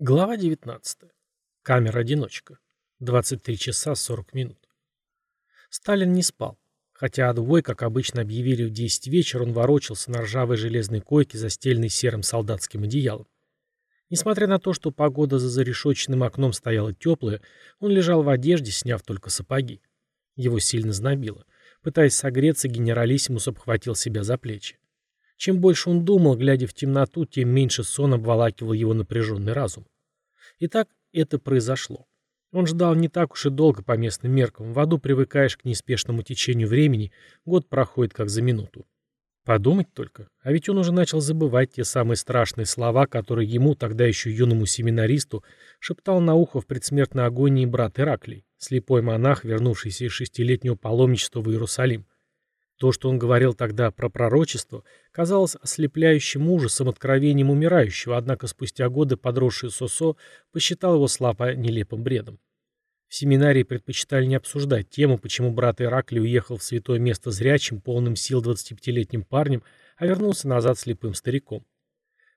Глава 19. Камера-одиночка. 23 часа 40 минут. Сталин не спал. Хотя отбой, как обычно объявили в 10 вечера, он ворочался на ржавой железной койке, застеленной серым солдатским одеялом. Несмотря на то, что погода за зарешоченным окном стояла теплая, он лежал в одежде, сняв только сапоги. Его сильно знобило. Пытаясь согреться, генералиссимус обхватил себя за плечи. Чем больше он думал, глядя в темноту, тем меньше сон обволакивал его напряженный разум. Итак, это произошло. Он ждал не так уж и долго по местным меркам. В аду привыкаешь к неспешному течению времени, год проходит как за минуту. Подумать только, а ведь он уже начал забывать те самые страшные слова, которые ему, тогда еще юному семинаристу, шептал на ухо в предсмертной агонии брат Ираклий, слепой монах, вернувшийся из шестилетнего паломничества в Иерусалим. То, что он говорил тогда про пророчество, казалось ослепляющим ужасом, откровением умирающего, однако спустя годы подросший Сосо посчитал его слабо нелепым бредом. В семинарии предпочитали не обсуждать тему, почему брат Иракли уехал в святое место зрячим, полным сил 25-летним парнем, а вернулся назад слепым стариком.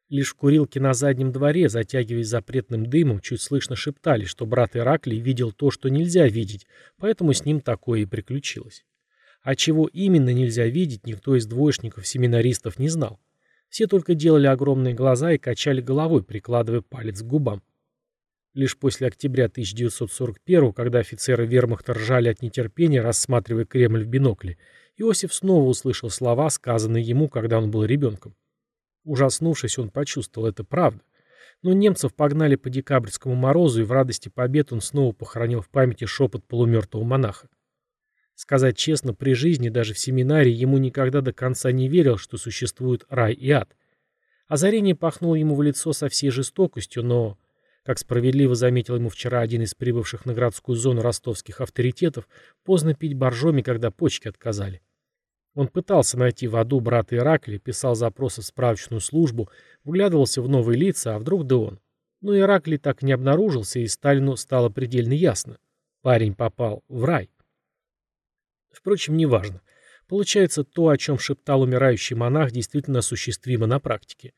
Лишь в курилке на заднем дворе, затягиваясь запретным дымом, чуть слышно шептали, что брат Иракли видел то, что нельзя видеть, поэтому с ним такое и приключилось. А чего именно нельзя видеть, никто из двоечников-семинаристов не знал. Все только делали огромные глаза и качали головой, прикладывая палец к губам. Лишь после октября 1941 когда офицеры вермахта ржали от нетерпения, рассматривая Кремль в бинокле, Иосиф снова услышал слова, сказанные ему, когда он был ребенком. Ужаснувшись, он почувствовал, это правда. Но немцев погнали по декабрьскому морозу, и в радости побед он снова похоронил в памяти шепот полумертвого монаха. Сказать честно, при жизни, даже в семинарии, ему никогда до конца не верил, что существует рай и ад. Озарение пахнуло ему в лицо со всей жестокостью, но, как справедливо заметил ему вчера один из прибывших на городскую зону ростовских авторитетов, поздно пить боржоми, когда почки отказали. Он пытался найти в аду брата Иракли, писал запросы в справочную службу, вглядывался в новые лица, а вдруг да он. Но Иракли так не обнаружился, и Сталину стало предельно ясно. Парень попал в рай. Впрочем, неважно. Получается, то, о чем шептал умирающий монах, действительно осуществимо на практике.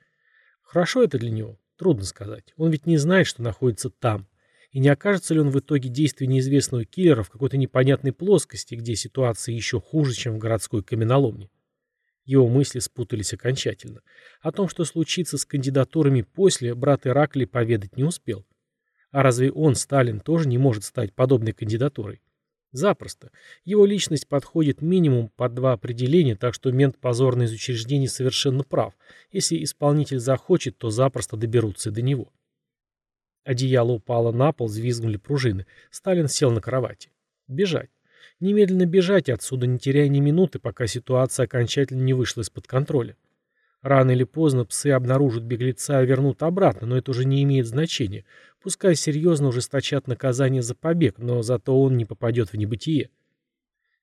Хорошо это для него? Трудно сказать. Он ведь не знает, что находится там. И не окажется ли он в итоге действия неизвестного киллера в какой-то непонятной плоскости, где ситуация еще хуже, чем в городской каменоломне? Его мысли спутались окончательно. О том, что случится с кандидатурами после, брат Иракли поведать не успел. А разве он, Сталин, тоже не может стать подобной кандидатурой? Запросто. Его личность подходит минимум под два определения, так что мент позорный из учреждений совершенно прав. Если исполнитель захочет, то запросто доберутся до него. Одеяло упало на пол, взвизгнули пружины. Сталин сел на кровати. Бежать. Немедленно бежать отсюда, не теряя ни минуты, пока ситуация окончательно не вышла из-под контроля. Рано или поздно псы обнаружат беглеца и вернут обратно, но это уже не имеет значения. Пускай серьезно ужесточат наказание за побег, но зато он не попадет в небытие.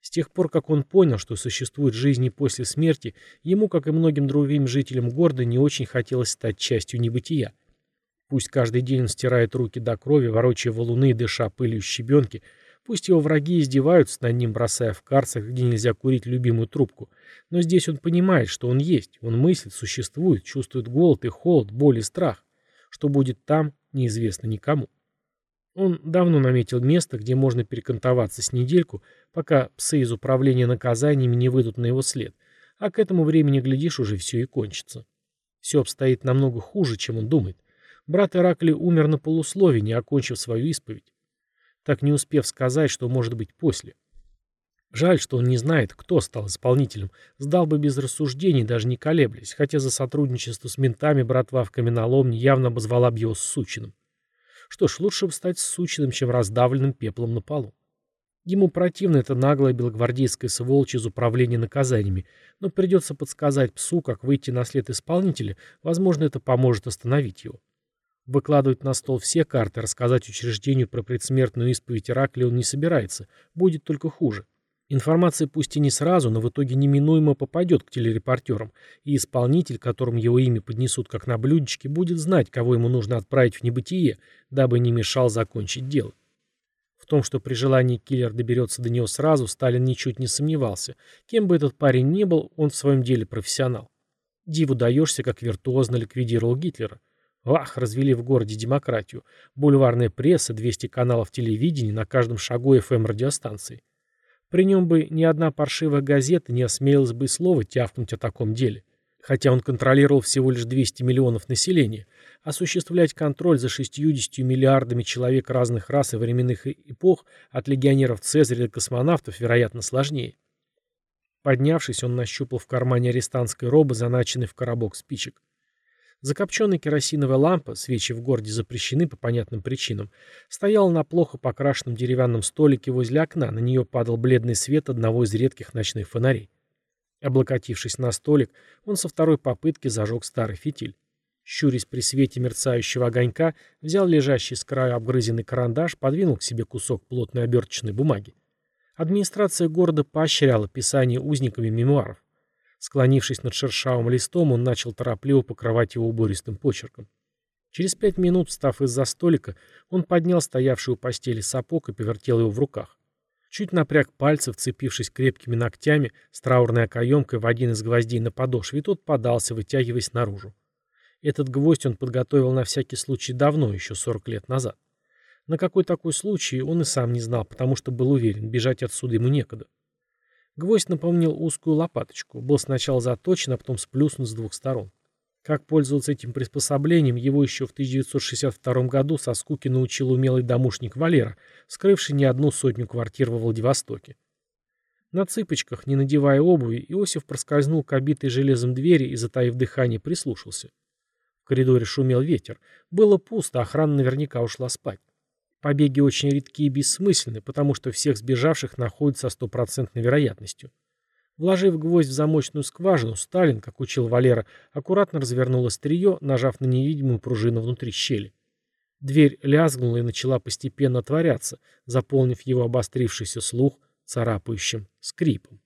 С тех пор, как он понял, что существует жизнь и после смерти, ему, как и многим другим жителям города, не очень хотелось стать частью небытия. Пусть каждый день он стирает руки до крови, ворочая валуны и дыша пылью щебенки, пусть его враги издеваются над ним, бросая в карцах, где нельзя курить любимую трубку, но здесь он понимает, что он есть, он мыслит, существует, чувствует голод и холод, боль и страх. Что будет там, неизвестно никому. Он давно наметил место, где можно перекантоваться с недельку, пока псы из управления наказаниями не выйдут на его след, а к этому времени, глядишь, уже все и кончится. Все обстоит намного хуже, чем он думает. Брат Иракли умер на полуслове, не окончив свою исповедь. Так не успев сказать, что может быть после. Жаль, что он не знает, кто стал исполнителем. Сдал бы без рассуждений, даже не колеблясь, хотя за сотрудничество с ментами братва в каменоломне явно обозвала бы его сучиным. Что ж, лучше бы стать сучиным, чем раздавленным пеплом на полу. Ему противна эта наглая белогвардейская сволочь из управления наказаниями, но придется подсказать псу, как выйти на след исполнителя, возможно, это поможет остановить его. Выкладывать на стол все карты, рассказать учреждению про предсмертную исповедь Иракли он не собирается, будет только хуже. Информация пусть и не сразу, но в итоге неминуемо попадет к телерепортерам, и исполнитель, которому его имя поднесут как на блюдечке, будет знать, кого ему нужно отправить в небытие, дабы не мешал закончить дело. В том, что при желании киллер доберется до него сразу, Сталин ничуть не сомневался. Кем бы этот парень ни был, он в своем деле профессионал. Диву даешься, как виртуозно ликвидировал Гитлера. Вах, развели в городе демократию. Бульварная пресса, 200 каналов телевидения, на каждом шагу ФМ-радиостанции. При нем бы ни одна паршивая газета не осмелилась бы и слова тявкнуть о таком деле. Хотя он контролировал всего лишь 200 миллионов населения, осуществлять контроль за 60 миллиардами человек разных рас и временных эпох от легионеров Цезаря до космонавтов, вероятно, сложнее. Поднявшись, он нащупал в кармане арестантской робы, заначенный в коробок спичек. Закопченная керосиновая лампа, свечи в городе запрещены по понятным причинам, стояла на плохо покрашенном деревянном столике возле окна, на нее падал бледный свет одного из редких ночных фонарей. Облокотившись на столик, он со второй попытки зажег старый фитиль. Щурясь при свете мерцающего огонька, взял лежащий с краю обгрызенный карандаш, подвинул к себе кусок плотной оберточной бумаги. Администрация города поощряла писание узниками мемуаров. Склонившись над шершавым листом, он начал торопливо покрывать его убористым почерком. Через пять минут, встав из-за столика, он поднял стоявший у постели сапог и повертел его в руках. Чуть напряг пальцы, вцепившись крепкими ногтями с траурной окоемкой в один из гвоздей на подошве, и тот подался, вытягиваясь наружу. Этот гвоздь он подготовил на всякий случай давно, еще 40 лет назад. На какой такой случай он и сам не знал, потому что был уверен, бежать отсюда ему некогда. Гвоздь напомнил узкую лопаточку, был сначала заточен, а потом сплюснут с двух сторон. Как пользоваться этим приспособлением, его еще в 1962 году со скуки научил умелый домушник Валера, скрывший не одну сотню квартир во Владивостоке. На цыпочках, не надевая обуви, Иосиф проскользнул к обитой железом двери и, затаив дыхание, прислушался. В коридоре шумел ветер. Было пусто, охрана наверняка ушла спать. Побеги очень редки и бессмысленны, потому что всех сбежавших находят со стопроцентной вероятностью. Вложив гвоздь в замочную скважину, Сталин, как учил Валера, аккуратно развернул острие, нажав на невидимую пружину внутри щели. Дверь лязгнула и начала постепенно отворяться, заполнив его обострившийся слух царапающим скрипом.